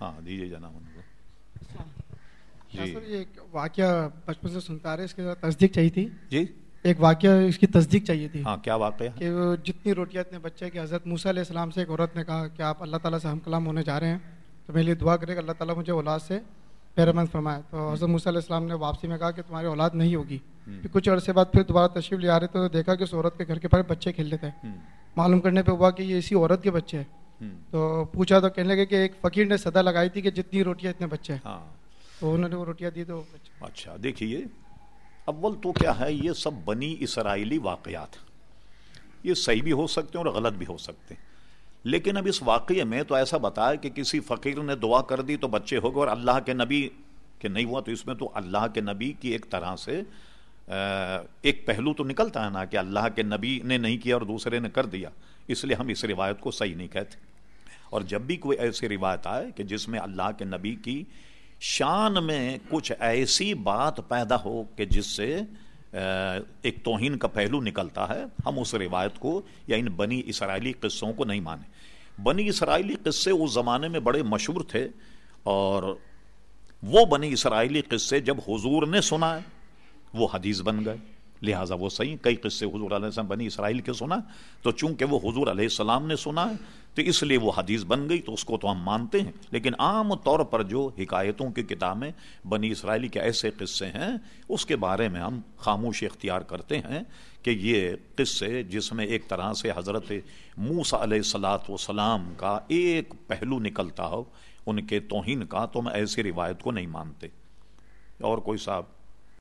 ہاں دیجیے جناب ان کو۔ کیا جی۔ سر یہ ایک واقعہ بچپن سے سنتا آ رہے اس کے تصدیق چاہیے تھی۔ جی۔ ایک واقعہ اس کی تصدیق چاہیے تھی۔ ہاں کیا واقعہ؟ کہ جتنی روٹیاں اتنے بچے کہ حضرت موسیٰ علیہ السلام سے ایک عورت نے کہا کہ آپ اللہ تعالیٰ سے ہم کلام ہونے جا رہے ہیں تو میرے لیے دعا کرے کہ اللہ تعالیٰ مجھے اولاد سے پیرمند فرمائے۔ تو حضرت موسیٰ علیہ السلام نے واپسی میں کہا کہ تمہاری اولاد نہیں ہوگی۔ پھر کچھ عرصے بعد پھر دوبارہ تشریف لے آ رہے تو دیکھا کہ اس عورت کے گھر کے پاس بچے کھیل تھے۔ ہوں۔ معلوم کرنے پہ ہوا کہ یہ اسی عورت کے بچے ہیں۔ تو پوچھا تو کہنے لگے کہ ایک فقیر نے صدا لگائی تھی کہ جتنی روٹیاں اتنے بچے ہیں۔ ہاں۔ تو انہوں نے وہ روٹیاں دی تو اچھا دیکھیے اول تو کیا ہے یہ سب بنی اسرائیلی واقعات یہ صحیح بھی ہو سکتے ہیں اور غلط بھی ہو سکتے ہیں۔ لیکن اب اس واقعے میں تو ایسا بتایا کہ کسی فقیر نے دعا کر دی تو بچے ہو گئے اور اللہ کے نبی کہ نہیں ہوا تو اس میں تو اللہ کے نبی کی ایک طرح سے ایک پہلو تو نکلتا ہے نا کہ اللہ کے نبی نے نہیں کیا اور دوسرے نے کر دیا۔ اس لیے ہم اس روایت کو صحیح نہیں کہتے۔ اور جب بھی کوئی ایسی روایت آئے کہ جس میں اللہ کے نبی کی شان میں کچھ ایسی بات پیدا ہو کہ جس سے ایک توہین کا پہلو نکلتا ہے، ہم اس روایت کو یا ان بنی اسرائیلی قصوں کو نہیں مانیں۔ بنی اسرائیلی قصے اس زمانے میں بڑے مشہور تھے اور وہ بنی اسرائیلی قصے جب حضور نے سنا ہے، وہ حدیث بن گئے۔ لہٰذا وہ صحیح، کئی قصے حضور علیہ السلام بنی اسرائیل کے سنا۔ تو چونکہ وہ حضور علیہ السلام نے سنا ہے تو اس لیے وہ حدیث بن گئی تو اس کو تو ہم مانتے ہیں۔ لیکن عام طور پر جو حکایتوں کی کتابیں بنی اسرائیلی کے ایسے قصے ہیں، اس کے بارے میں ہم خاموشی اختیار کرتے ہیں کہ یہ قصے جس میں ایک طرح سے حضرت موسا علیہ السلاۃ وسلام کا ایک پہلو نکلتا ہو، ان کے توہین کا، تو ہم ایسی روایت کو نہیں مانتے۔ اور کوئی صاحب؟